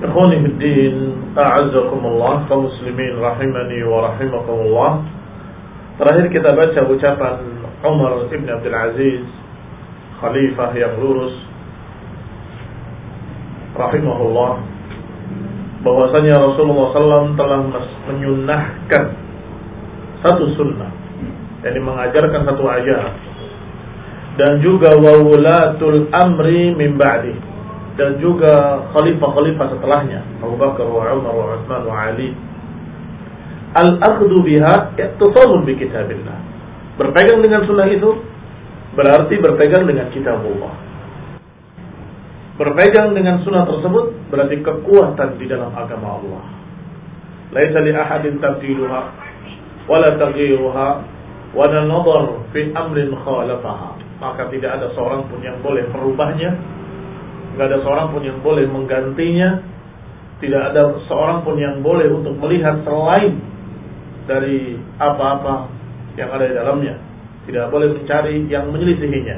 Ikhwani Bidin A'azakumullah, kaum muslimin rahimani wa rahimakumullah. Terakhir kita baca ucapan Umar Ibn Abdul Aziz, Khalifah yang lurus Rahimahullah. Bahwasanya Rasulullah SAW telah menyunahkan satu sunnah Yang mengajarkan satu ajaran dan juga wawulatul amri min ba'dih dan juga khalifah-khalifah setelahnya Abu Bakar wa Umar wa Utsman wa Ali. Al-akhdhu biha ittisalun bi kitabillah. Berpegang dengan sunnah itu berarti berpegang dengan kitabullah. Berpegang dengan sunnah tersebut berarti kekuatan di dalam agama Allah. Laisa li ahadin tabdiluha wala taghyiruha wala nadhar fi amrin khalafaha. Maka tidak ada seorang pun yang boleh merubahnya tidak ada seorang pun yang boleh menggantinya. Tidak ada seorang pun yang boleh untuk melihat selain dari apa-apa yang ada di dalamnya. Tidak boleh mencari yang menyelisihinya.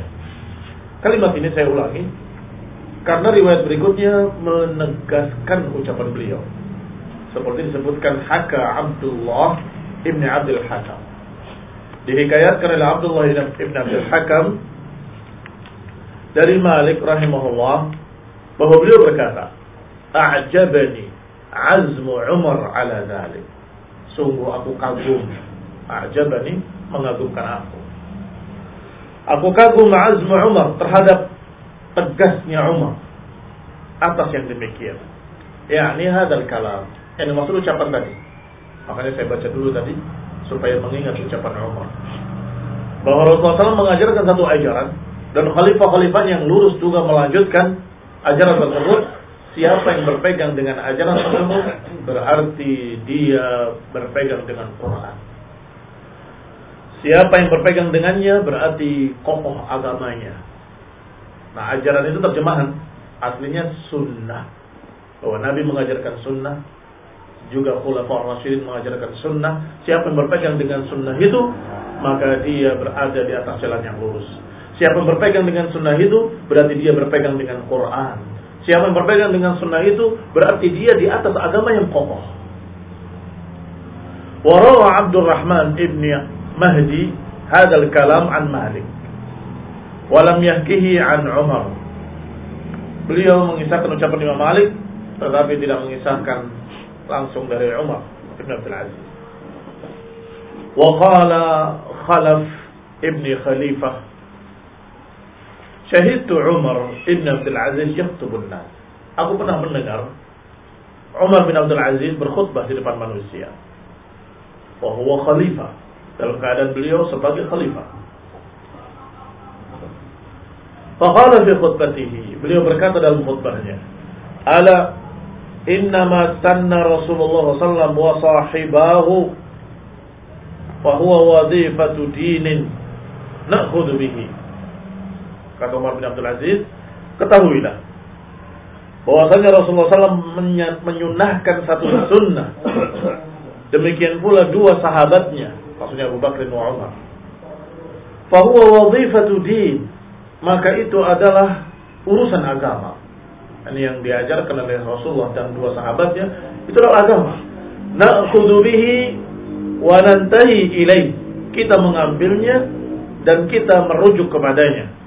Kalimat ini saya ulangi karena riwayat berikutnya menegaskan ucapan beliau. Seperti disebutkan Haka Abdullah Ibn Abdul Hakam. Dihikayatkan oleh Abdullah Ibn Abdul Hakam dari Malik rahimahullah bahwa beliau berkata a'jabani azmu Umar ala dhalik. Sungguh aku kagum. A'jabani mengagumkan aku. Aku kagum azmu Umar terhadap tegasnya Umar atas yang demikian. Yakni hadal kalam. Yang dimaksud ucapan tadi. Makanya saya baca dulu tadi supaya mengingat ucapan Umar. Bahwa Rasulullah SAW mengajarkan satu ajaran dan khalifah-khalifah yang lurus juga melanjutkan ajaran tersebut siapa yang berpegang dengan ajaran tersebut berarti dia berpegang dengan Quran siapa yang berpegang dengannya berarti kokoh agamanya nah ajaran itu terjemahan aslinya sunnah bahwa Nabi mengajarkan sunnah juga Khulafaur Rasyidin mengajarkan sunnah. Siapa yang berpegang dengan sunnah itu, maka dia berada di atas jalan yang lurus. Siapa yang berpegang dengan sunnah itu, berarti dia berpegang dengan Quran. Siapa yang berpegang dengan sunnah itu, berarti dia di atas agama yang kokoh. Warawa Abdul Rahman ibn Mahdi hadal kalam an Malik. Walam yahkihi an Umar. Beliau mengisahkan ucapan Imam Malik, tetapi tidak mengisahkan langsung dari Umar Ibn Abdul Aziz. Wa qala Khalaf Ibn Syahidtu Umar Ibn Abdul Aziz yaktubun nas. Aku pernah mendengar Umar bin Abdul Aziz berkhutbah di depan manusia. Wa huwa khalifah dalam keadaan beliau sebagai khalifah. Faqala fi khutbatihi, beliau berkata dalam khutbahnya, "Ala innama sanna Rasulullah sallallahu wa sahibahu wa huwa wadhifatu dinin na'khudhu bihi." Kata Umar bin Abdul Aziz, ketahuilah bahwasanya Rasulullah SAW menyunahkan satu sunnah. Demikian pula dua sahabatnya, maksudnya Abu Bakar dan Umar. Fahuwa wadhifatu din, maka itu adalah urusan agama. Ini yang diajarkan oleh Rasulullah dan dua sahabatnya, itu adalah agama. Na'khudhu bihi wa ilaih. Kita mengambilnya dan kita merujuk kepadanya.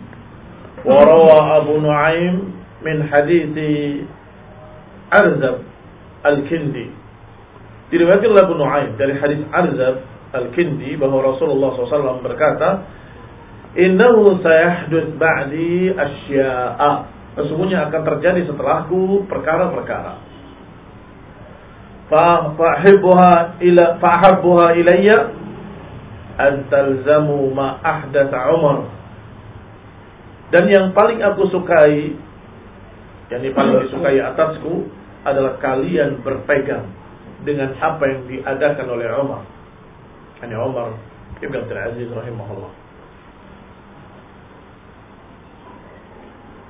Rawa Abu Nuaim min hadithi Arzab Al-Kindi. Diriwayatkan oleh Abu Nuaim dari hadis Arzab Al-Kindi bahwa Rasulullah SAW berkata, Innahu sayahdud ba'di asya'a. Sesungguhnya akan terjadi setelahku perkara-perkara. Fa'ahibbuha ila fa'ahabbuha ilayya an talzamu ma ahdatha Umar. Dan yang paling aku sukai, yang paling disukai atasku adalah kalian berpegang dengan apa yang diadakan oleh Umar. Hanya Umar Ibn Abdul Aziz rahimahullah.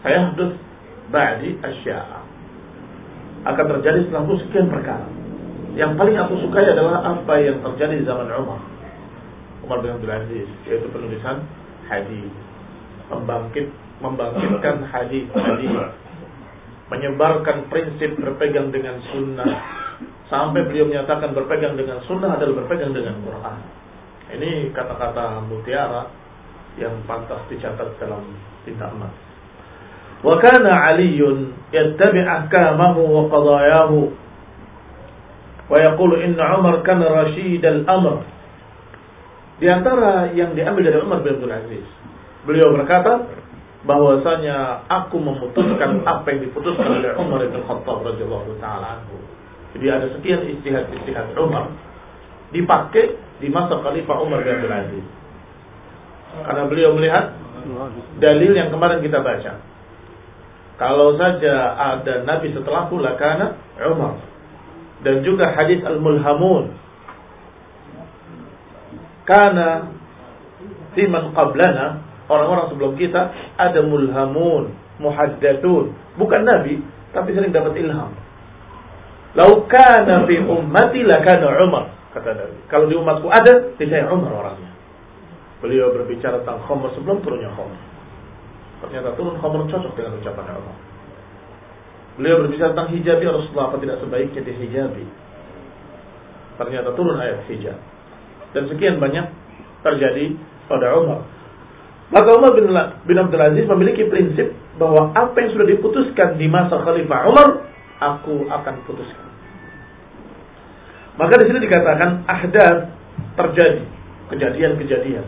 Sayahdus ba'di asya'a. Akan terjadi setelahku sekian perkara. Yang paling aku sukai adalah apa yang terjadi di zaman Umar. Umar bin Abdul Aziz, yaitu penulisan hadis membangkit membangkitkan hadis-hadis menyebarkan prinsip berpegang dengan sunnah. Sampai beliau menyatakan berpegang dengan sunnah adalah berpegang dengan Quran. Ini kata-kata mutiara yang pantas dicatat dalam tinta emas. Wa kana aliyun yattabi ahkamahu wa qadayahu. Wa yaqulu inna umar kana rashid al-amr di antara yang diambil dari Umar bin Abdul Aziz beliau berkata bahwasanya aku memutuskan apa yang diputuskan oleh Umar bin Khattab radhiyallahu taala. Jadi ada sekian istihad-istihad Umar dipakai di masa Khalifah Umar bin Abdul Aziz. Karena beliau melihat dalil yang kemarin kita baca kalau saja ada nabi setelahku lakana Umar. Dan juga hadis al-mulhamun. Karena timan qablana, orang-orang sebelum kita ada mulhamun, muhaddatsun, bukan nabi, tapi sering dapat ilham. Lau kana fi ummati lakana Umar, kata Nabi. Kalau di umatku ada, saya Umar orangnya. Beliau berbicara tentang khamr sebelum turunnya khamr. Ternyata turun khamr cocok dengan ucapan Allah. Beliau berbicara tentang hijab ya Rasulullah apa tidak sebaiknya dihijabi. Ternyata turun ayat hijab. Dan sekian banyak terjadi pada Umar. Maka Umar bin, bin Abdul Aziz memiliki prinsip bahwa apa yang sudah diputuskan di masa Khalifah Umar, aku akan putuskan. Maka di sini dikatakan ahdath terjadi, kejadian-kejadian.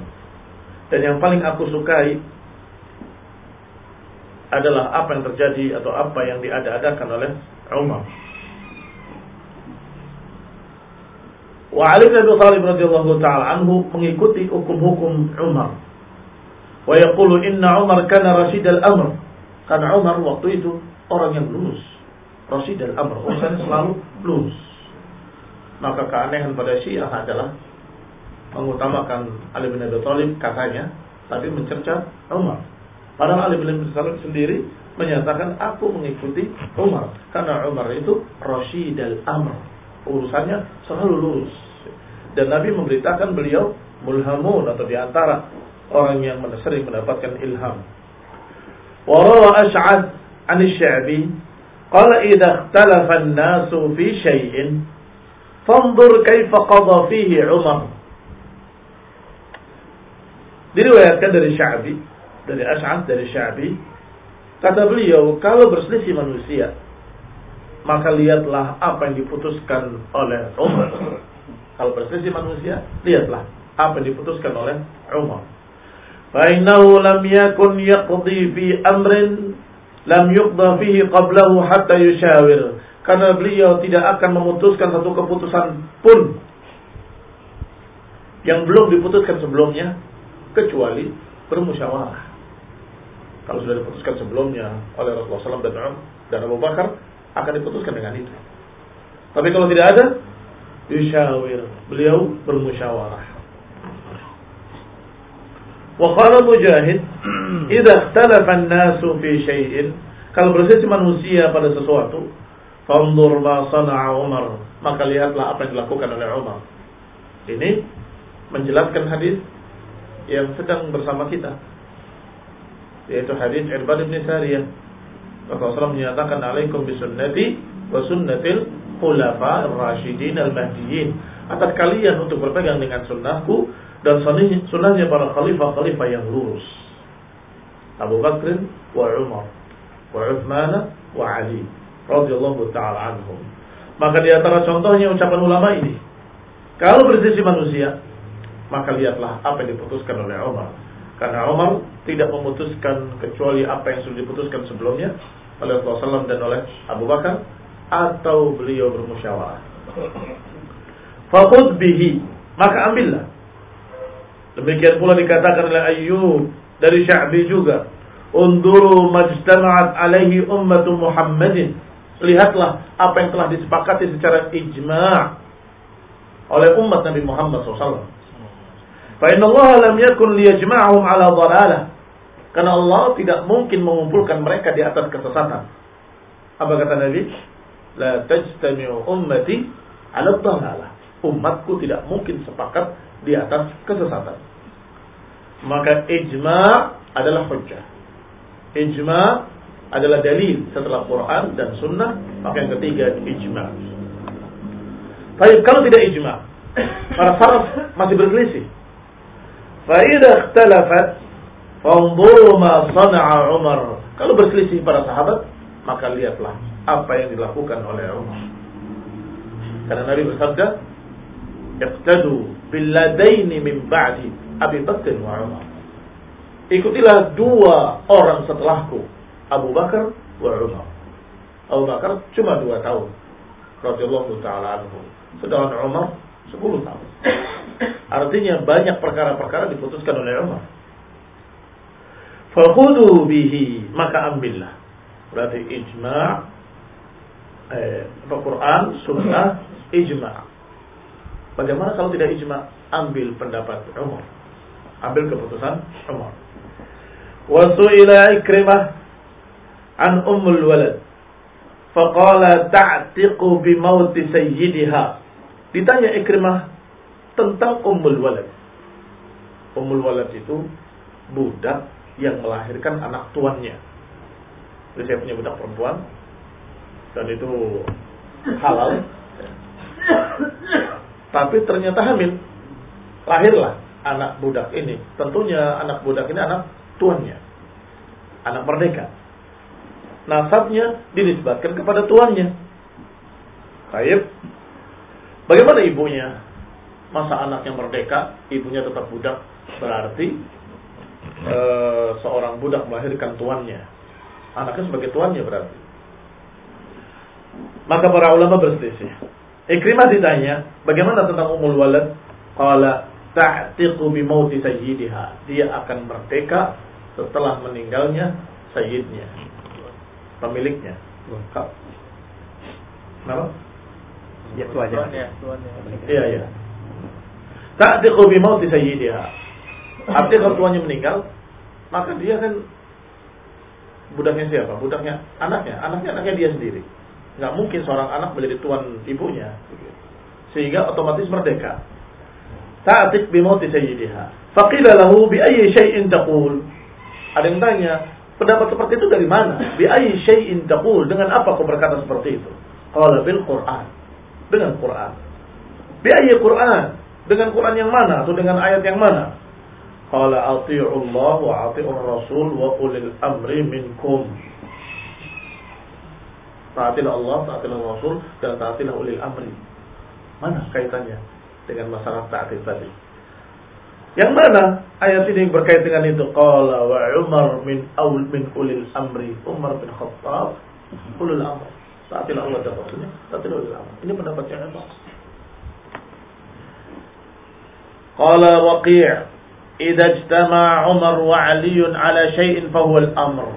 Dan yang paling aku sukai adalah apa yang terjadi atau apa yang diada-adakan oleh Umar. Wa Ali bin Abi Thalib radhiyallahu taala anhu mengikuti hukum-hukum Umar. Wa yaqulu inna Umar kana rasid al-amr. Karena Umar waktu itu orang yang lurus. Rasid al-amr, urusannya selalu lurus. Maka keanehan pada Syiah adalah mengutamakan Ali bin Abi Thalib katanya, tapi mencerca Umar. Padahal Ali bin Abi Thalib sendiri menyatakan aku mengikuti Umar karena Umar itu Rashid al-Amr. Urusannya selalu lurus. Dan Nabi memberitakan beliau mulhamun atau di antara orang yang sering mendapatkan ilham. Warawa Ash'ad an Sya'bi qala idza ikhtalafa an-nasu fi syai'in fanzur kaifa qada fihi Umar. Diriwayatkan dari Sya'bi dari Ash'ad dari Syabi kata beliau kalau berselisih manusia maka lihatlah apa yang diputuskan oleh Umar kalau berselisih manusia lihatlah apa yang diputuskan oleh Umar Fainahu lam yakun yaqdi fi amrin lam yuqda fihi qablahu hatta yushawir karena beliau tidak akan memutuskan satu keputusan pun yang belum diputuskan sebelumnya kecuali bermusyawarah. Kalau sudah diputuskan sebelumnya oleh Rasulullah SAW dan, dan Abu Bakar akan diputuskan dengan itu. Tapi kalau tidak ada, yushawir. Beliau bermusyawarah. Wa qala Mujahid, "Idza ikhtalafa an-nasu fi syai'in" Kalau berselisih manusia pada sesuatu, fanzur ma sana'a Umar, maka lihatlah apa yang dilakukan oleh Umar. Ini menjelaskan hadis yang sedang bersama kita. Yaitu hadis Irbad bin Sariyah. Rasulullah menyatakan alaikum bisunnati wa sunnatil khulafa ar-rasyidin al-mahdiyyin. Atas kalian untuk berpegang dengan sunnahku dan sunnahnya para khalifah-khalifah yang lurus. Abu Bakr wa Umar wa Uthman wa Ali radhiyallahu taala anhum. Maka di antara contohnya ucapan ulama ini, kalau bersisi manusia, maka lihatlah apa yang diputuskan oleh Umar. Karena Umar tidak memutuskan kecuali apa yang sudah diputuskan sebelumnya oleh Rasulullah SAW dan oleh Abu Bakar atau beliau bermusyawarah. Fakud bihi, maka ambillah Demikian pula dikatakan oleh Ayyub dari Sya'bi juga. Unduru majtama'at alaihi ummatu Muhammadin. Lihatlah apa yang telah disepakati secara ijma' oleh umat Nabi Muhammad SAW. Fa inna Allah lam yakun liyajma'ahum ala dhalalah. Karena Allah tidak mungkin mengumpulkan mereka di atas kesesatan. Apa kata Nabi? La tajtami'u ummati ala dhalalah. Umatku tidak mungkin sepakat di atas kesesatan. Maka ijma adalah hujjah. Ijma adalah dalil setelah Quran dan Sunnah. Maka yang ketiga ijma. Tapi kalau tidak ijma, para salaf masih berselisih. Faidah ikhtalafat, fanzuru ma sana'a Umar. Kalau berselisih para sahabat, maka lihatlah apa yang dilakukan oleh Umar. Karena Nabi bersabda, "Iqtadu billadaini min ba'di Abi Bakr wa Umar. Ikutilah dua orang setelahku, Abu Bakar wa Umar. Abu Bakar cuma dua tahun, radhiyallahu taala anhu. Sedangkan Umar sepuluh tahun. Artinya banyak perkara-perkara diputuskan oleh Umar. Fakhudu bihi, maka ambillah. Berarti ijma' eh, Quran, sunnah, ijma' Bagaimana kalau tidak ijma? Ambil pendapat Umar. Ambil keputusan Umar. Wasu'ila Ikrimah an ummul walad. Faqala ta'tiqu bimauti sayyidiha. Ditanya Ikrimah tentang ummul walad. Ummul walad itu budak yang melahirkan anak tuannya. Jadi saya punya budak perempuan dan itu halal tapi ternyata hamil. Lahirlah anak budak ini. Tentunya anak budak ini anak tuannya. Anak merdeka. Nasabnya dinisbatkan kepada tuannya. Baik. Bagaimana ibunya? Masa anaknya merdeka, ibunya tetap budak. Berarti e, seorang budak melahirkan tuannya. Anaknya sebagai tuannya berarti. Maka para ulama berselisih. Ikrimah ditanya, bagaimana tentang umul walad? Qala ta'tiqu bi mauti sayyidiha. Dia akan merdeka setelah meninggalnya sayyidnya. Pemiliknya. Kenapa? Ya tuannya. Iya, iya. Ta'tiqu bi mauti sayyidiha. Artinya kalau tuannya meninggal, maka dia kan budaknya siapa? Budaknya anaknya. Anaknya anaknya dia sendiri nggak mungkin seorang anak menjadi tuan ibunya sehingga otomatis merdeka ta'atik bimauti sayyidiha. Faqila lahu bi syai'in taqul. Ada yang tanya pendapat seperti itu dari mana? Bi ayyi syai'in taqul. Dengan apa kau berkata seperti itu? Qala bil qur'an. Dengan Quran. Bi ayyi Quran. Dengan Quran yang mana? Atau dengan ayat yang mana? Qala Allah wa ati'ur rasul wa ulil amri minkum. Taatilah Allah, taatilah Rasul, dan taatilah ulil amri. Mana kaitannya dengan masalah taatil tadi? Yang mana ayat ini berkait dengan itu? Qala wa Umar min aul min ulil amri. Umar bin Khattab ulil amri. Taatilah Allah dan Rasulnya, taatilah ulil amri. Ini pendapatnya apa? Qala Waqi' idza ijtama Umar wa Ali ala syai'in fa huwa al-amr.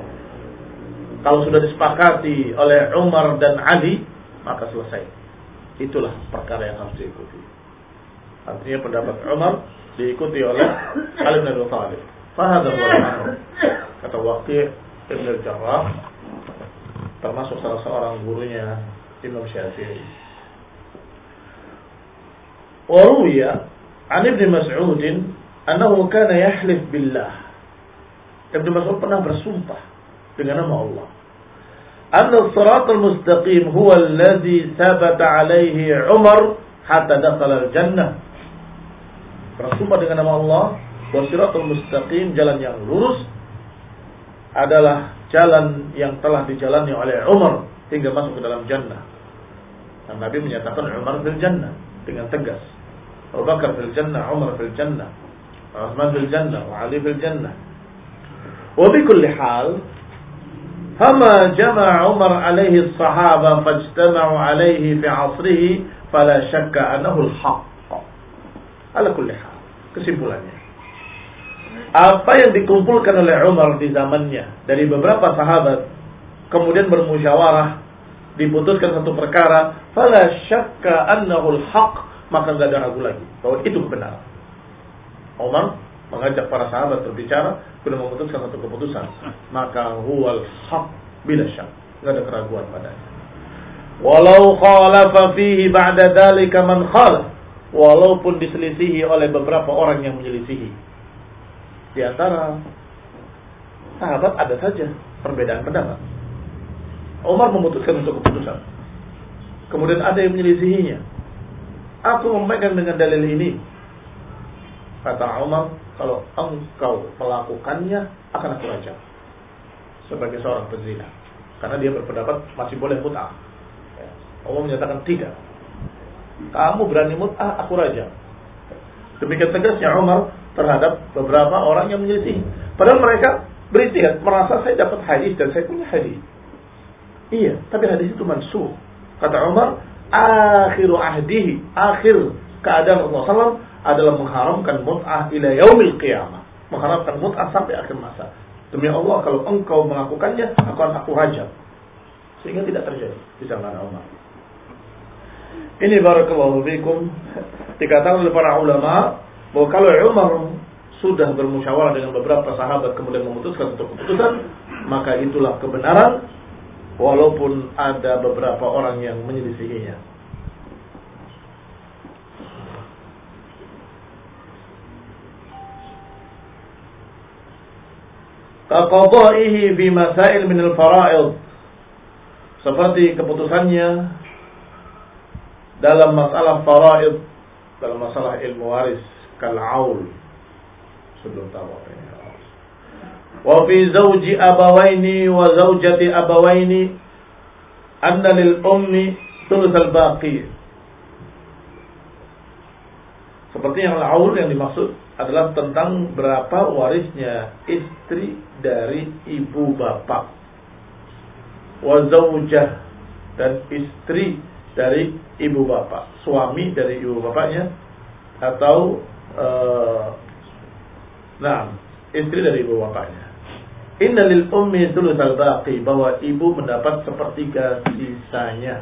Kalau sudah disepakati oleh Umar dan Ali, maka selesai. Itulah perkara yang harus diikuti. Artinya pendapat Umar diikuti oleh Ali bin Abi Thalib. Fahadha huwa. Kata Waqi' Ibn al-Jarrah termasuk salah seorang gurunya Imam Syafi'i. Waruya an Ibn Mas'ud annahu kana yahlif billah. Ibn Mas'ud pernah bersumpah dengan nama Allah. Anna as-sirat al-mustaqim huwa alladhi thabata alaihi Umar hatta dakhala al-jannah Bersumpah dengan nama Allah bahwa siratul mustaqim jalan yang lurus adalah jalan yang telah dijalani oleh Umar hingga masuk ke dalam jannah. Dan Nabi menyatakan Umar fil jannah dengan tegas. Abu Bakar fil jannah, Umar fil jannah, Utsman fil jannah, wa Ali fil jannah. Wa bi kulli hal فما جمع عمر عليه الصحابة فاجتمعوا عليه في عصره فلا شك أنه الحق Ala kulliha. Kesimpulannya. Apa yang dikumpulkan oleh Umar di zamannya dari beberapa sahabat kemudian bermusyawarah diputuskan satu perkara, fala syakka annahu al-haq, maka enggak ada ragu lagi bahwa itu benar. Umar mengajak para sahabat berbicara, kemudian memutuskan satu keputusan, maka huwal haq bila syak, enggak ada keraguan padanya. Walau khalafa fihi ba'da dhalika man khalaf walaupun diselisihi oleh beberapa orang yang menyelisihi. Di antara sahabat ada saja perbedaan pendapat. Umar memutuskan untuk keputusan. Kemudian ada yang menyelisihinya. Aku memegang dengan dalil ini. Kata Umar kalau engkau melakukannya akan aku rajam sebagai seorang pezina. Karena dia berpendapat masih boleh ya. Allah menyatakan tidak kamu berani mut'ah aku rajam demikian tegasnya Umar terhadap beberapa orang yang menyelisih padahal mereka beristihad merasa saya dapat hadis dan saya punya hadis iya tapi hadis itu mansuh kata Umar akhiru ahdihi akhir keadaan Allah SAW adalah mengharamkan mut'ah ila yaumil qiyamah. Mengharamkan mut'ah sampai akhir masa. Demi Allah kalau engkau melakukannya akan aku rajam. Sehingga tidak terjadi di zaman Umar. Ini barakallahu fikum dikatakan oleh para ulama bahwa kalau Umar sudah bermusyawarah dengan beberapa sahabat kemudian memutuskan untuk keputusan, maka itulah kebenaran walaupun ada beberapa orang yang menyelisihinya. kaqada'ihi fi masail min al-fara'id seperti keputusannya dalam masalah faraid dalam masalah ilmu waris kal aul sebelum tahu wa fi zawji abawaini wa zawjati abawaini anna lil ummi thuluth al baqi. Seperti yang al-aul yang dimaksud adalah tentang berapa warisnya istri dari ibu bapak. Wazawujah dan istri dari ibu bapak, suami dari ibu bapaknya atau uh, nah, istri dari ibu bapaknya. Inna lil ummi thulutsal baqi bahwa ibu mendapat sepertiga sisanya.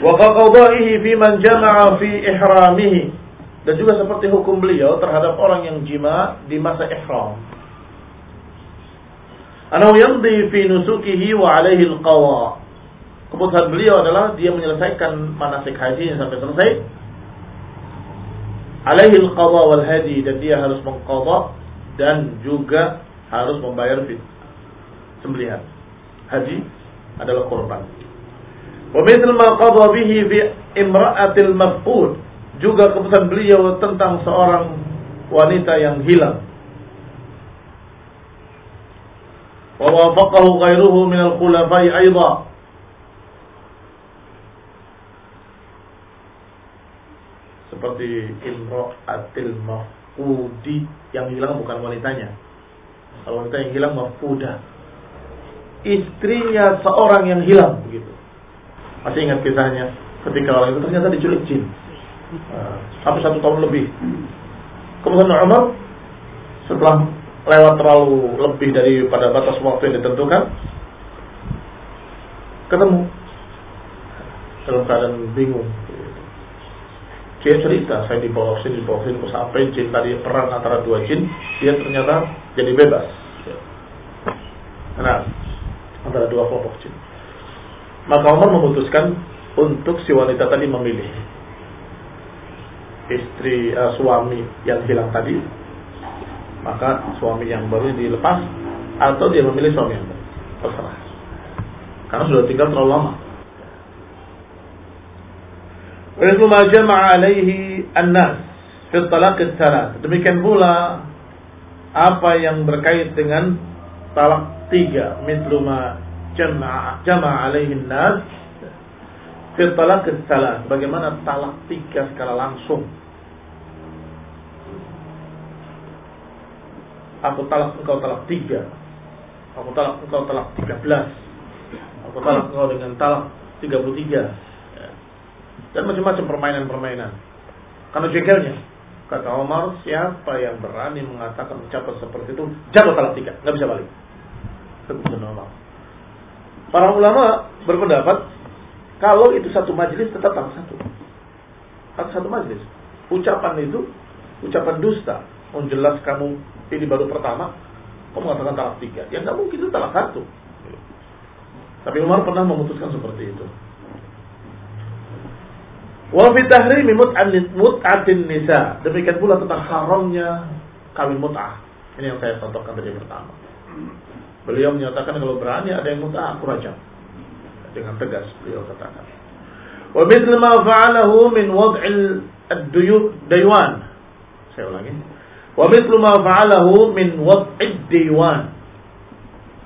Wa qadaihi fi man jama'a fi ihramihi. Dan juga seperti hukum beliau terhadap orang yang jima di masa ihram. Anahu yamdi fi nusukihi wa alaihi al-qawa. Keputusan beliau adalah dia menyelesaikan manasik haji sampai selesai. Alaihi al-qawa wal hadi dan dia harus mengqadha dan juga harus membayar sembelihan. Haji adalah korban. Wa mithlu ma qadha bihi bi imra'atil mafqud. Juga keputusan beliau tentang seorang wanita yang hilang. Wafaqahu ghairuhu min al-khulafai aidha. Seperti imra'atil mafqudi yang hilang bukan wanitanya. Kalau wanita yang hilang mafqudah. Istrinya seorang yang hilang begitu. Masih ingat kisahnya ketika orang itu ternyata diculik jin. Nah, sampai satu tahun lebih. Kemudian Umar setelah lewat terlalu lebih daripada batas waktu yang ditentukan, ketemu dalam keadaan bingung. Dia cerita, saya dibawa sini, sampai jin tadi perang antara dua jin, dia ternyata jadi bebas. Nah, antara dua kelompok jin. Maka Umar memutuskan untuk si wanita tadi memilih istri uh, suami yang hilang tadi, maka suami yang baru dilepas atau dia memilih suami yang baru. Terserah. Karena sudah tinggal terlalu lama. Wa ma jama'a alaihi an-nas fi talaq Demikian pula apa yang berkait dengan talak tiga, mithlu ma jama'a alaihi an-nas fi talaq Bagaimana talak tiga secara langsung? Aku talak engkau talak tiga. Aku talak engkau talak tiga belas. Aku talak engkau dengan talak tiga puluh tiga dan macam-macam permainan-permainan. Karena jengkelnya, kata Omar, siapa yang berani mengatakan ucapan seperti itu, jatuh talak tiga, nggak bisa balik. Omar. Para ulama berpendapat kalau itu satu majelis tetap talak satu. Satu satu majelis. Ucapan itu ucapan dusta. Oh jelas kamu ini baru pertama, kamu mengatakan talak tiga. Ya nggak mungkin itu talak satu. Tapi Umar pernah memutuskan seperti itu. Wa fi tahrimi mut'atin nisa. Demikian pula tentang haramnya kawin mut'ah. Ini yang saya contohkan tadi pertama. Beliau menyatakan kalau berani ada yang mut'ah aku rajam. Dengan tegas beliau katakan. Wa mithl ma fa'alahu min wad'il ad-daywan. Saya ulangi. Wa mithl ma fa'alahu min wad'id.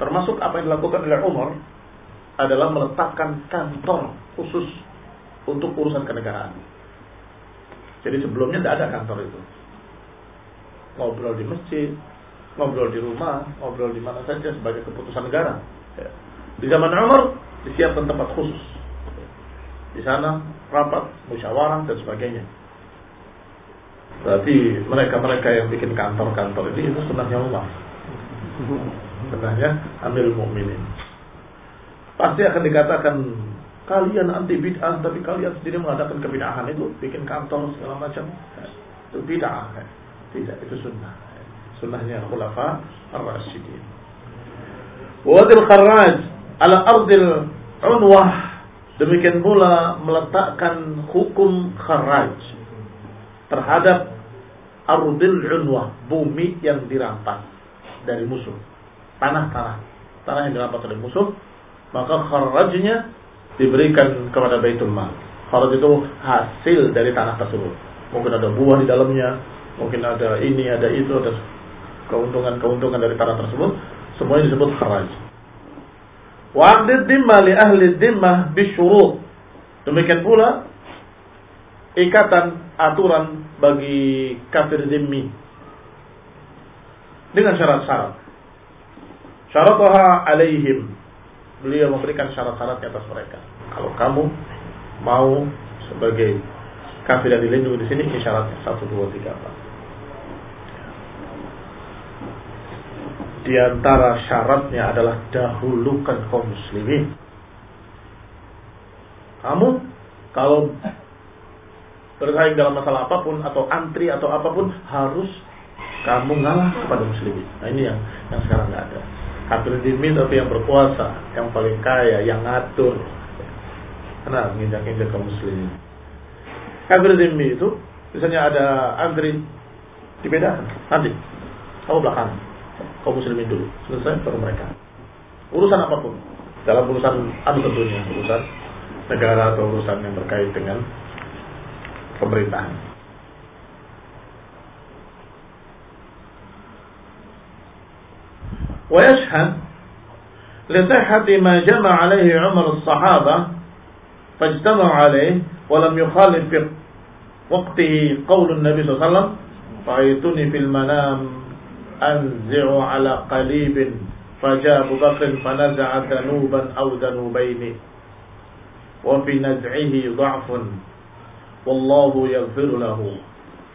Termasuk apa yang dilakukan oleh Umar adalah meletakkan kantor khusus untuk urusan kenegaraan. Jadi sebelumnya tidak ada kantor itu. Ngobrol di masjid, ngobrol di rumah, ngobrol di mana saja sebagai keputusan negara. Ya. Di zaman Umar disiapkan tempat khusus. Di sana rapat, musyawarah dan sebagainya. Berarti mereka-mereka yang bikin kantor-kantor ini itu sebenarnya Umar. Sebenarnya ambil mukminin. Pasti akan dikatakan Kalian anti bid'ah tapi kalian sendiri mengadakan kebid'ahan itu bikin kantor segala macam. Itu bid'ah. Tidak, itu sunnah. Sunnahnya khulafa ar-rasyidin. Wadil kharraj ala ardil unwah demikian pula meletakkan hukum kharraj terhadap ardil unwah bumi yang dirampas dari musuh tanah-tanah tanah yang dirampas oleh musuh maka kharrajnya diberikan kepada Baitul Mal. Kharaj itu hasil dari tanah tersebut. Mungkin ada buah di dalamnya, mungkin ada ini, ada itu, ada keuntungan-keuntungan dari tanah tersebut. Semuanya disebut kharaj. Wa dimmah li ahli dimmah bisyurut. Demikian pula ikatan aturan bagi kafir zimmi dengan syarat-syarat. Syarataha alaihim beliau memberikan syarat-syarat di atas mereka. Kalau kamu mau sebagai kafir dan dilindungi di sini, ini syaratnya satu dua tiga empat. Di antara syaratnya adalah dahulukan kaum muslimin. Kamu kalau bersaing dalam masalah apa pun atau antri atau apa pun harus kamu ngalah kepada muslimin. Nah ini yang yang sekarang nggak ada. Abdul Dimin tapi yang berkuasa, yang paling kaya, yang ngatur. Karena menginjak-injak kaum muslimin. Kafir Dimi itu misalnya ada antri dibedakan nanti kamu belakang kaum muslimin dulu selesai baru mereka urusan apa pun dalam urusan anu tentunya urusan negara atau urusan yang terkait dengan pemerintahan ويشهد لصحة ما جمع عليه عمر الصحابة فاجتمعوا عليه ولم يخالف في وقته قول النبي صلى الله عليه وسلم رأيتني في المنام أنزع على قليب فجاء أبو بكر فنزع ذنوبا أو ذنوبين وفي نزعه ضعف والله يغفر له.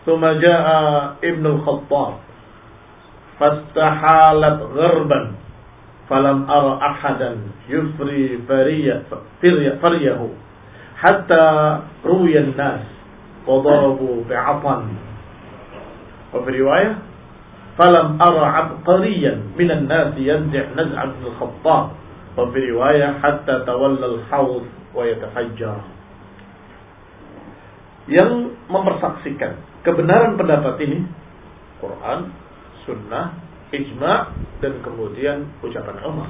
ثم جاء ابن الخطاب فاستحالت غربا فلم أرى أحدا يفري فرية, فرية حتى روي الناس وضربوا بعطن وفي رواية فلم أرى عبقريا من الناس ينزع نزع ابن الخطاب. وفي رواية حتى تولى الحوض ويتفجر. Yang mempersaksikan kebenaran pendapat ini Quran, Sunnah, Ijma dan kemudian ucapan Umar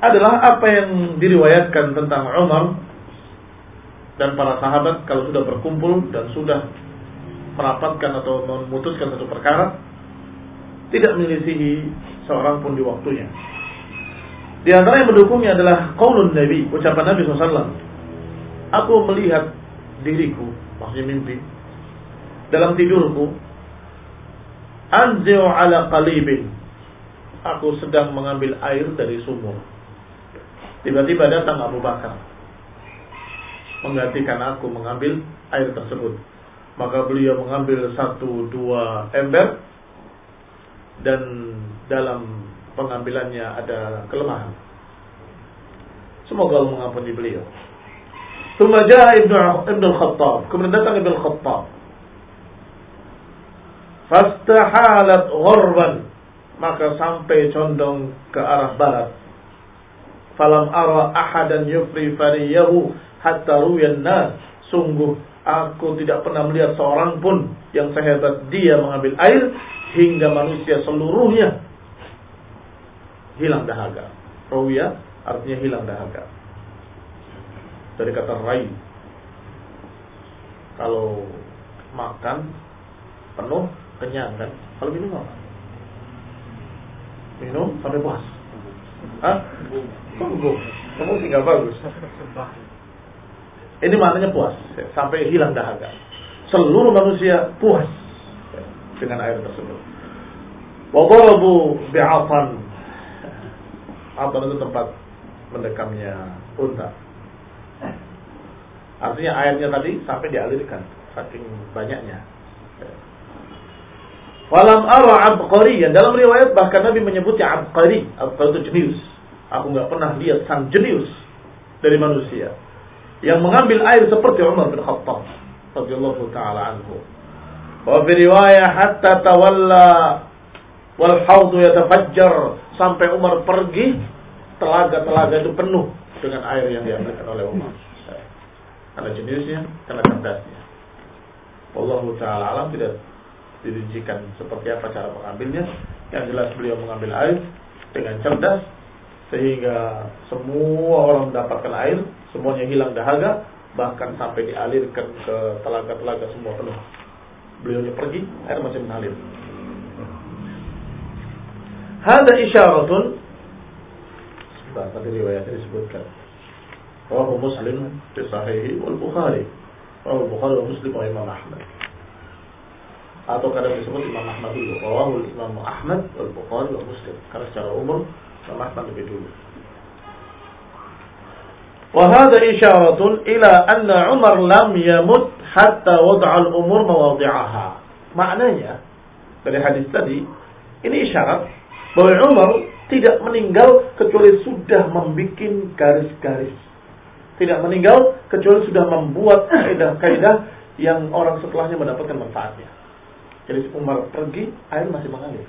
adalah apa yang diriwayatkan tentang Umar dan para sahabat kalau sudah berkumpul dan sudah merapatkan atau memutuskan satu perkara tidak menyelisihi seorang pun di waktunya. Di antara yang mendukungnya adalah qaulun Nabi, ucapan Nabi SAW. Aku melihat diriku, maksudnya mimpi, dalam tidurku, anzi'u ala qalibin. Aku sedang mengambil air dari sumur. Tiba-tiba datang Abu Bakar. Menggantikan aku mengambil air tersebut. Maka beliau mengambil satu dua ember. Dan dalam pengambilannya ada kelemahan. Semoga Allah mengampuni beliau. Thumma jaa Ibnu Ibnu Khattab. Kemudian datang Ibnu Khattab. Fastahalat ghurban. Maka sampai condong ke arah barat. Falam ara ahadan yufri fariyahu hatta ruyan nas. Sungguh aku tidak pernah melihat seorang pun yang sehebat dia mengambil air hingga manusia seluruhnya hilang dahaga. Rawiya artinya hilang dahaga dari kata rai. Kalau makan penuh kenyang kan? Kalau minum apa? Minum sampai puas. Hah? Tunggu. Kamu sih nggak bagus. Ini maknanya puas sampai hilang dahaga. Seluruh manusia puas dengan air tersebut. Wadarabu bi'atan. Atan itu tempat mendekamnya unta. Artinya airnya tadi sampai dialirkan saking banyaknya. Walam ara abqari. Dalam riwayat bahkan Nabi menyebutnya abqari. Abqari itu jenius. Aku nggak pernah lihat sang jenius dari manusia yang mengambil air seperti Umar bin Khattab radhiyallahu taala anhu. Wa fi riwayah hatta tawalla wal haudu yatafajjar sampai Umar pergi telaga-telaga itu penuh dengan air yang diambilkan oleh Umar karena jenisnya, karena cerdasnya. Allah Ta'ala alam tidak dirincikan seperti apa cara mengambilnya. Yang jelas beliau mengambil air dengan cerdas sehingga semua orang mendapatkan air, semuanya hilang dahaga, bahkan sampai dialirkan ke telaga-telaga semua penuh. Beliau pergi, air masih mengalir. Hada isyaratun Sebentar, tadi riwayatnya disebutkan رواه مسلم في صحيحه والبخاري رواه البخاري ومسلم وإمام أحمد atau kadang disebut Imam Ahmad dulu Rawahul Imam Ahmad wal Bukhari wa Muslim karena secara umum Imam Ahmad lebih dulu وهذا إشارة إلى أن عمر لم يمت حتى وضع الأمور مواضعها maknanya dari hadis tadi ini isyarat bahwa Umar tidak meninggal kecuali sudah membuat garis-garis tidak meninggal kecuali sudah membuat kaidah-kaidah yang orang setelahnya mendapatkan manfaatnya. Jadi Umar pergi, air masih mengalir.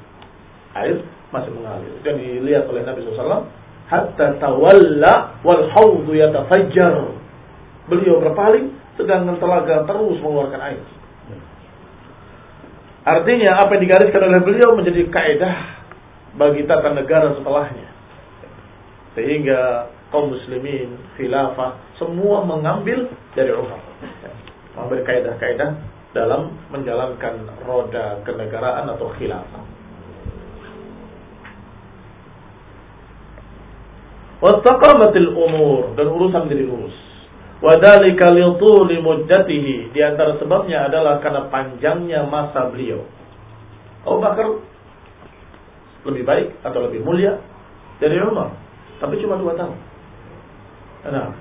Air masih mengalir. Dan dilihat oleh Nabi SAW, hatta tawalla wal hawdu yatafajjar. Beliau berpaling, sedangkan telaga terus mengeluarkan air. Artinya apa yang digariskan oleh beliau menjadi kaidah bagi tata negara setelahnya. Sehingga kaum muslimin, khilafah, semua mengambil dari Umar. Mengambil kaidah-kaidah dalam menjalankan roda kenegaraan atau khilafah. Wattaqamatil umur dan urusan menjadi lurus. Wadhalika lituli muddatihi. Di antara sebabnya adalah karena panjangnya masa beliau. Abu Bakar lebih baik atau lebih mulia dari Umar. Tapi cuma dua tahun. Nah.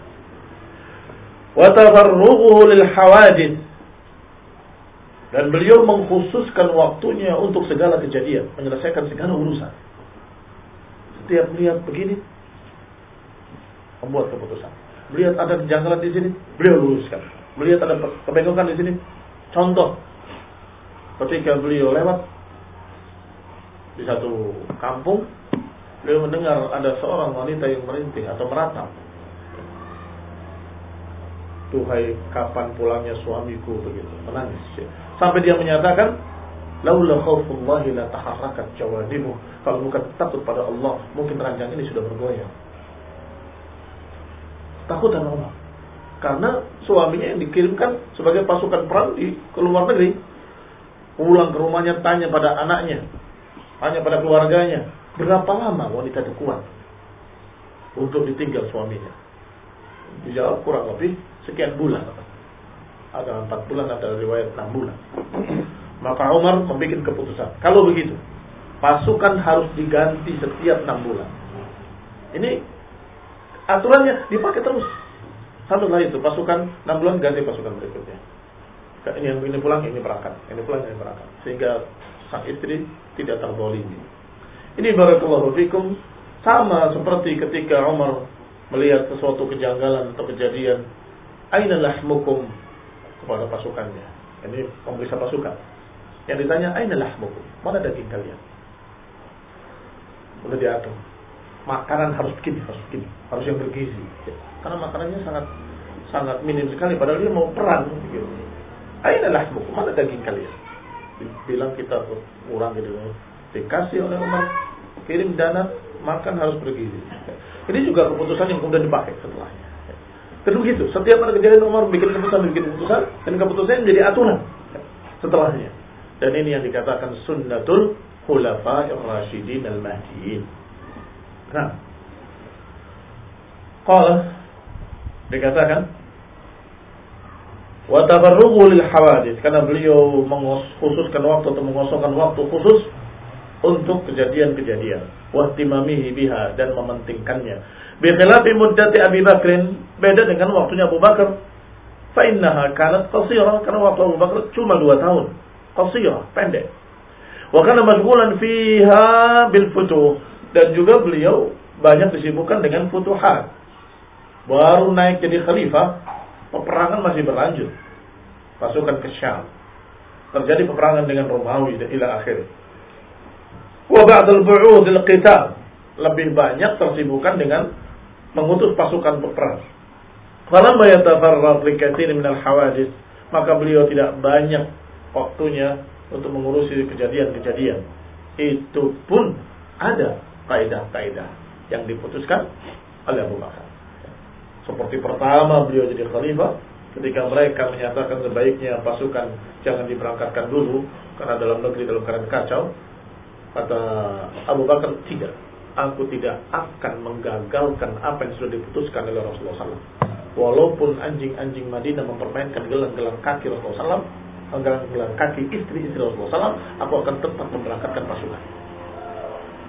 Wa lil hawadith. Dan beliau mengkhususkan waktunya untuk segala kejadian, menyelesaikan segala urusan. Setiap melihat begini, membuat keputusan. Melihat ada kejanggalan di sini, beliau luruskan. Melihat ada kebengokan di sini, contoh. Ketika beliau lewat di satu kampung, beliau mendengar ada seorang wanita yang merintih atau meratap. Tuhai kapan pulangnya suamiku begitu, menangis. Sampai dia menyatakan, Laula khaufullahi la taharrakat jawadimu. Kalau bukan takut pada Allah, mungkin ranjang ini sudah bergoyang. Takut sama Allah. Karena suaminya yang dikirimkan sebagai pasukan perang di ke luar negeri. Pulang ke rumahnya tanya pada anaknya, tanya pada keluarganya, berapa lama wanita itu kuat untuk ditinggal suaminya? Dijawab kurang lebih sekian bulan. Ada empat bulan, ada riwayat enam bulan. Maka Umar membuat keputusan. Kalau begitu, pasukan harus diganti setiap enam bulan. Ini aturannya dipakai terus. Satu lagi itu pasukan enam bulan ganti pasukan berikutnya. Ini yang ini pulang, ini berangkat. Ini pulang, ini berangkat. Sehingga sang istri tidak terbolimi. Ini barakallahu fikum sama seperti ketika Umar melihat sesuatu kejanggalan atau kejadian aina lahmukum kepada pasukannya. Ini pemeriksa pasukan. Yang ditanya, aina lahmukum? Mana daging kalian? Udah diatur. Makanan harus begini, harus begini, harus yang bergizi. Karena makanannya sangat sangat minim sekali. Padahal dia mau perang. Gitu. Aina lahmukum? Mana daging kalian? Bilang kita kurang gitu. Dikasih oleh Umar, kirim dana, makan harus bergizi. Ini juga keputusan yang kemudian dipakai setelahnya. Dan begitu, setiap ada kejadian Umar bikin keputusan, bikin keputusan, dan keputusan menjadi aturan setelahnya. Dan ini yang dikatakan sunnatul khulafa ar-rasyidin al-mahdiin. Nah, qala dikatakan wa tafarrughu lil hawadith karena beliau mengkhususkan waktu atau mengosongkan waktu khusus untuk kejadian-kejadian wa timamihi biha dan mementingkannya Bikhilafi muddati Abi Bakrin beda dengan waktunya Abu Bakar. Fa innaha kanat qasirah karena waktu Abu Bakar cuma dua tahun. Qasirah, pendek. Wa kana mashghulan fiha bil futuh dan juga beliau banyak disibukkan dengan futuhat. Baru naik jadi khalifah, peperangan masih berlanjut. Pasukan ke Syam. Terjadi peperangan dengan Romawi ila akhir. Wa ba'dal bu'ud al-qital lebih banyak tersibukkan dengan mengutus pasukan perang. Falamma yatafarraq li katsirin minal hawadith, maka beliau tidak banyak waktunya untuk mengurusi kejadian-kejadian. Itu pun ada kaidah-kaidah yang diputuskan oleh Abu Bakar. Seperti pertama beliau jadi khalifah, ketika mereka menyatakan sebaiknya pasukan jangan diberangkatkan dulu karena dalam negeri dalam keadaan kacau, kata Abu Bakar tidak aku tidak akan menggagalkan apa yang sudah diputuskan oleh Rasulullah SAW. Walaupun anjing-anjing Madinah mempermainkan gelang-gelang kaki Rasulullah SAW, gelang-gelang kaki istri-istri Rasulullah SAW, aku akan tetap memberangkatkan pasukan.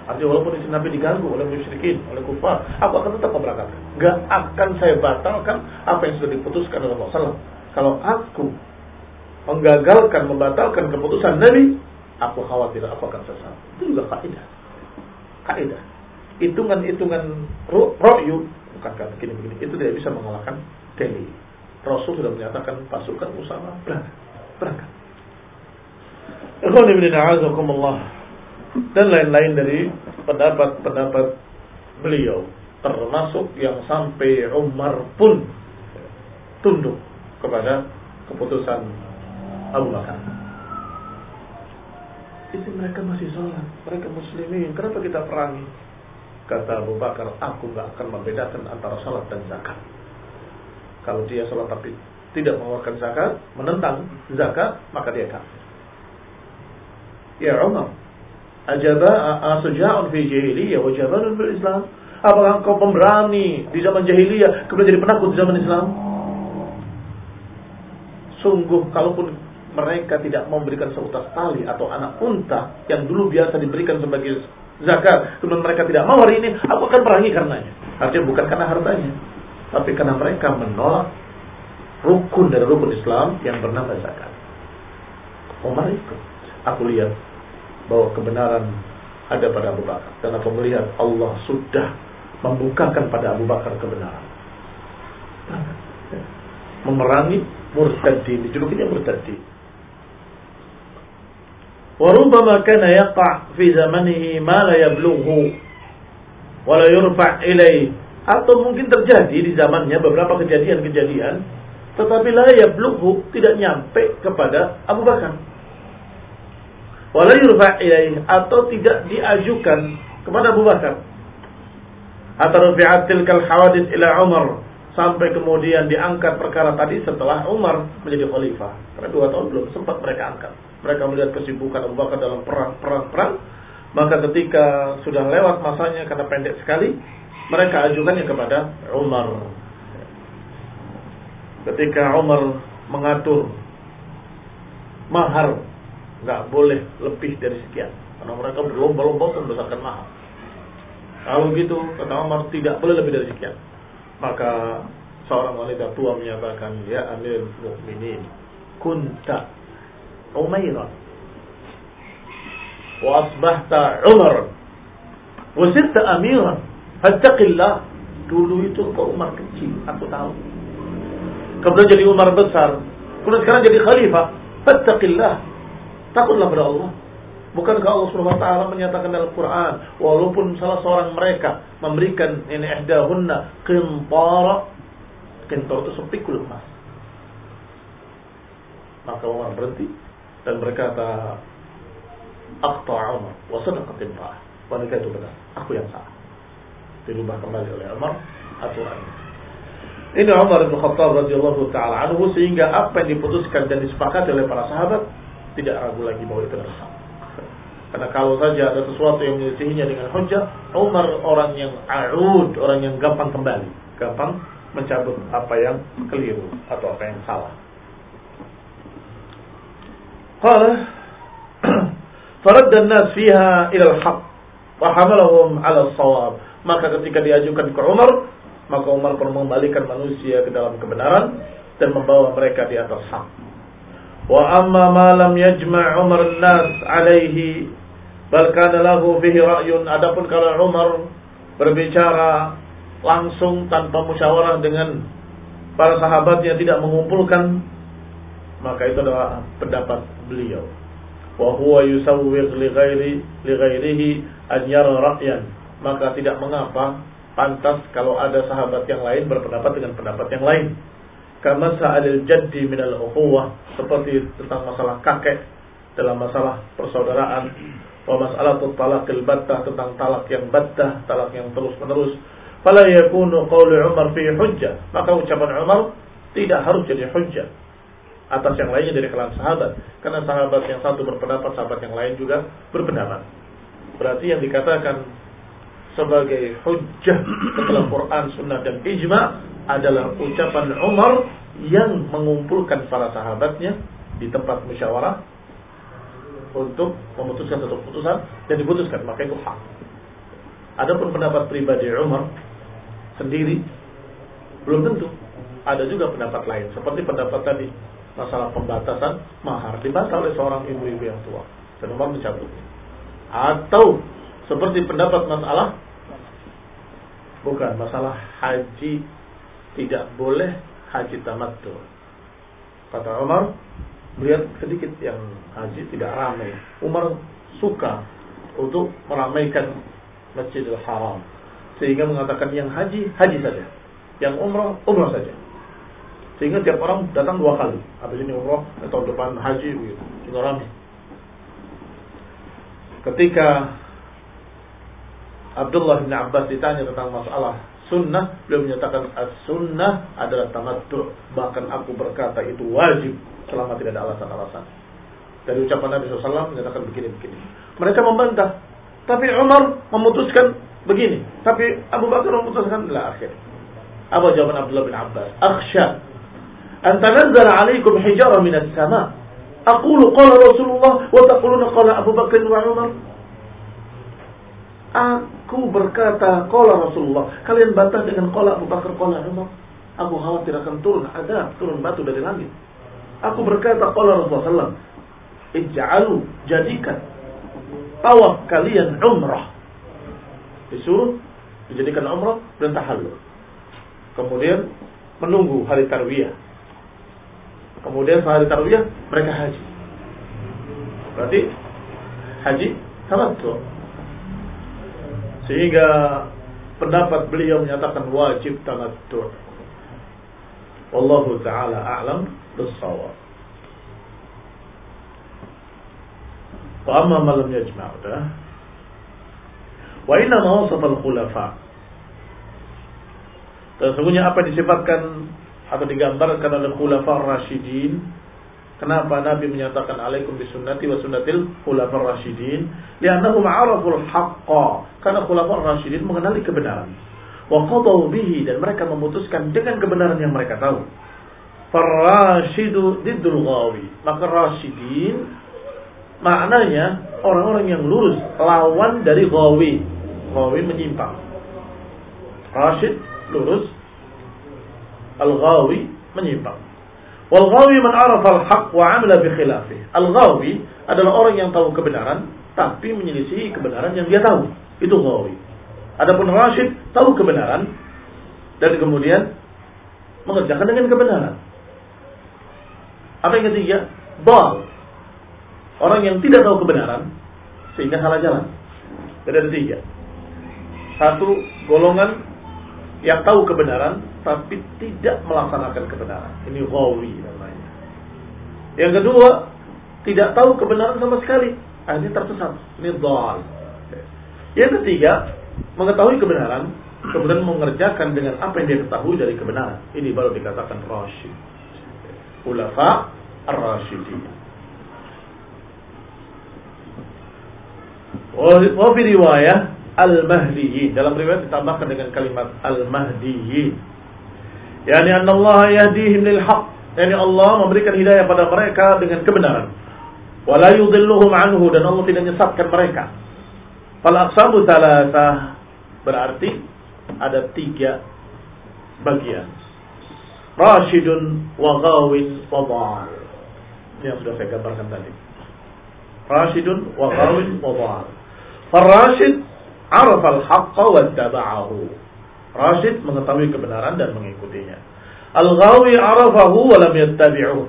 Artinya walaupun istri Nabi diganggu oleh musyrikin, oleh kufar, aku akan tetap memberangkatkan. Gak akan saya batalkan apa yang sudah diputuskan oleh Rasulullah SAW. Kalau aku menggagalkan, membatalkan keputusan Nabi, aku khawatir aku akan sesat. Itu juga kaidah. Kaidah hitungan-hitungan ro'yu bukan kan begini-begini itu tidak bisa mengalahkan dalil. Rasul sudah menyatakan pasukan Usama berangkat. Berangkat. Dan lain-lain dari pendapat-pendapat beliau termasuk yang sampai Umar pun tunduk kepada keputusan Abu Bakar. Itu mereka masih sholat, mereka muslimin. Kenapa kita perangi? Kata Abu Bakar, aku nggak akan membedakan antara salat dan zakat. Kalau dia salat tapi tidak mengeluarkan zakat, menentang zakat, maka dia kafir. Ya Umar, ajaba asuja'un fi jahiliyah wa jabalun fil Islam. Apakah engkau pemberani di zaman jahiliyah kemudian jadi penakut di zaman Islam? Sungguh kalaupun mereka tidak memberikan seutas tali atau anak unta yang dulu biasa diberikan sebagai zakat, kemudian mereka tidak mau hari ini, aku akan perangi karenanya. Artinya bukan karena hartanya, tapi karena mereka menolak rukun dari rukun Islam yang bernama zakat. Umar ikut. Aku lihat bahwa kebenaran ada pada Abu Bakar. Dan aku melihat Allah sudah membukakan pada Abu Bakar kebenaran. Memerangi murtadin, dijulukinya murtadin. Kana yaqa' fi zamanihi ma la yablughu wa la yurfa' ilai atau mungkin terjadi di zamannya beberapa kejadian-kejadian tetapi la yablughu tidak nyampe kepada Abu Bakar. Wa la yurfa' ilai atau tidak diajukan kepada Abu Bakar. Atau rufi'at tilkal hawadith ila Umar sampai kemudian diangkat perkara tadi setelah Umar menjadi khalifah. Karena dua tahun belum sempat mereka angkat mereka melihat kesibukan Abu Bakar dalam perang, perang, perang. Maka ketika sudah lewat masanya karena pendek sekali, mereka ajukannya kepada Umar. Ketika Umar mengatur mahar, nggak boleh lebih dari sekian, karena mereka berlomba-lomba membesarkan mahar. Kalau gitu, kata Umar tidak boleh lebih dari sekian. Maka seorang wanita tua menyatakan, ya Amir Mukminin, kunta Umairah wa asbahta Umar. Wa sirta amiran. Hattaqillah dulu itu kau Umar kecil aku tahu. Kemudian jadi Umar besar. Kemudian sekarang jadi khalifah. Hattaqillah takutlah pada Allah Bukankah Allah Subhanahu wa taala menyatakan dalam Quran, walaupun salah seorang mereka memberikan ini ihdahunna qintara, qintar itu sepikul emas. Maka Umar berhenti dan berkata Akhta Umar wa sadaqatin Pak wanita itu benar aku yang salah. Dirubah kembali oleh Umar aturan ini Umar bin Khattab radhiyallahu taala anhu sehingga apa yang diputuskan dan disepakati oleh para sahabat tidak ragu lagi bahwa itu benar karena kalau saja ada sesuatu yang menyelisihinya dengan hujah, Umar orang yang arud, orang yang gampang kembali, gampang mencabut apa yang keliru atau apa yang salah. Qala faradda an-nas fiha ila al-haq wa hamalahum ala sawab Maka ketika diajukan ke Umar, maka Umar pun mengembalikan manusia ke dalam kebenaran dan membawa mereka di atas hak. Wa amma ma lam yajma' Umar an-nas alaihi bal kana lahu adapun kalau Umar berbicara langsung tanpa musyawarah dengan para sahabat yang tidak mengumpulkan maka itu adalah pendapat beliau. Wa huwa yusawwir li ghairi li maka tidak mengapa pantas kalau ada sahabat yang lain berpendapat dengan pendapat yang lain. Kama sa'alil jaddi min al ukhuwah. Seperti tentang masalah kakek dalam masalah persaudaraan wa masalah talaqil battah tentang talak yang battah talak yang terus menerus fala yakunu qawlu Umar fi hujjah maka ucapan Umar tidak harus jadi hujjah atas yang lainnya dari kalangan sahabat. Karena sahabat yang satu berpendapat, sahabat yang lain juga berpendapat. Berarti yang dikatakan sebagai hujjah setelah Quran, Sunnah dan Ijma adalah ucapan Umar yang mengumpulkan para sahabatnya di tempat musyawarah untuk memutuskan satu keputusan dan diputuskan maka itu hak. Adapun pendapat pribadi Umar sendiri belum tentu. Ada juga pendapat lain seperti pendapat tadi masalah pembatasan mahar dibantah oleh seorang ibu-ibu yang tua dan Umar mencabut atau seperti pendapat masalah bukan masalah haji tidak boleh haji tamattu kata Umar melihat sedikit yang haji tidak ramai Umar suka untuk meramaikan Masjidil Haram sehingga mengatakan yang haji haji saja yang umrah umrah saja sehingga tiap orang datang dua kali. Habis ini umroh, tahun depan haji begitu. Sehingga ramai. Ketika Abdullah bin Abbas ditanya tentang masalah sunnah, beliau menyatakan as-sunnah adalah tamattu. Bahkan aku berkata itu wajib selama tidak ada alasan-alasan. Dari ucapan Nabi SAW menyatakan begini-begini. Mereka membantah. Tapi Umar memutuskan begini. Tapi Abu Bakar memutuskan lah akhir. Apa jawaban Abdullah bin Abbas? Akhsha. Antanazal alaikum hijara minas sama. Aqulu qala Rasulullah wa taquluna qala Abu Bakar wa Umar. Aku berkata qala Rasulullah. Kalian bantah dengan qala Abu Bakar qala Umar. Aku khawatir akan turun ada turun batu dari langit. Aku berkata qala Rasulullah "Ij'alu jadikan tawaf kalian umrah." Disuruh dijadikan umrah dan tahallul. Kemudian menunggu hari tarwiyah. Kemudian hari tarwiyah mereka haji. Berarti haji tamattu. Sehingga pendapat beliau menyatakan wajib tamattu. Wallahu taala a'lam amma ma lam yajma' dah. Wa inna ma wasafa al-khulafa. Sesungguhnya apa disifatkan atau digambarkan oleh khulafa rasyidin Kenapa Nabi menyatakan alaikum bisunnati wa sunnatil khulafar rasyidin? Li'annahum araful haqqa. Karena khulafar rasyidin mengenali kebenaran. Wa qadaw bihi dan mereka memutuskan dengan kebenaran yang mereka tahu. Farashidu diddul ghawi. Maka rasyidin maknanya orang-orang yang lurus, lawan dari ghawi. Ghawi menyimpang. Rasyid lurus, al-ghawi menyimpang. Wal ghawi man arafa al-haq wa amila bi khilafih. Al-ghawi adalah orang yang tahu kebenaran tapi menyelisihi kebenaran yang dia tahu. Itu ghawi. Adapun rasyid tahu kebenaran dan kemudian mengerjakan dengan kebenaran. Apa yang ketiga? Bal. Orang yang tidak tahu kebenaran sehingga salah jalan. Jadi ada tiga. Satu golongan yang tahu kebenaran tapi tidak melaksanakan kebenaran. Ini ghawi namanya. Yang kedua, tidak tahu kebenaran sama sekali. Akhirnya tersesat. Ini dhal. Yang ketiga, mengetahui kebenaran, kemudian mengerjakan dengan apa yang dia ketahui dari kebenaran. Ini baru dikatakan rasyid. Ulafa ar-rasyidin. Wa fi riwayah al-mahdiyin. Dalam riwayat ditambahkan dengan kalimat al-mahdiyin. Yani Allah yahdihim lil. Yani Allah memberikan hidayah pada mereka dengan kebenaran. Wala yudhilluhum anhu dan Allah tidak menyesatkan mereka. Fal aqsamu berarti ada tiga bagian. Rashidun wa ghawin wa dhal. Ini yang sudah saya gambarkan tadi. Rashidun wa ghawin wa dhal. Farashid Araf al-haqqa wa taba'ahu. Rasyid mengetahui kebenaran dan mengikutinya. Al-ghawi arafahu wa lam yattabi'uh.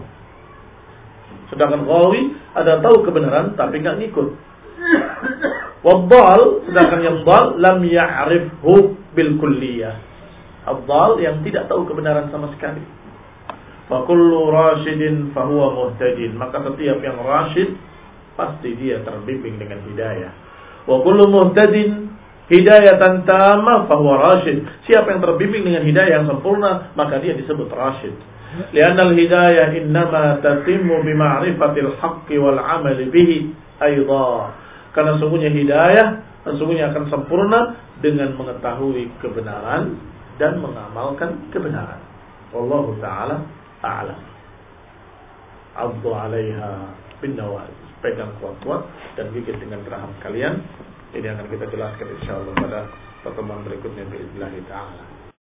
Sedangkan ghawi ada tahu kebenaran tapi enggak ngikut. Waddal sedangkan yang dal lam ya'rifhu bil kulliyah. Abdal yang tidak tahu kebenaran sama sekali. Fa kullu rasyidin fahuwa muhtadin. Maka setiap yang rasyid pasti dia terbimbing dengan hidayah. Wa kullu muhtadin hidayatan tamah fahuwa rasyid. Siapa yang terbimbing dengan hidayah yang sempurna, maka dia disebut rasyid. Lianna al-hidayah innama tatimmu bima'rifatil haqqi wal amal bihi aidha. Karena sungguhnya hidayah sesungguhnya akan sempurna dengan mengetahui kebenaran dan mengamalkan kebenaran. Wallahu taala a'lam. Abdu 'alaiha bin nawaz. Pegang kuat-kuat dan gigit dengan geraham kalian ini akan kita jelaskan insyaallah pada pertemuan berikutnya biiznillah taala.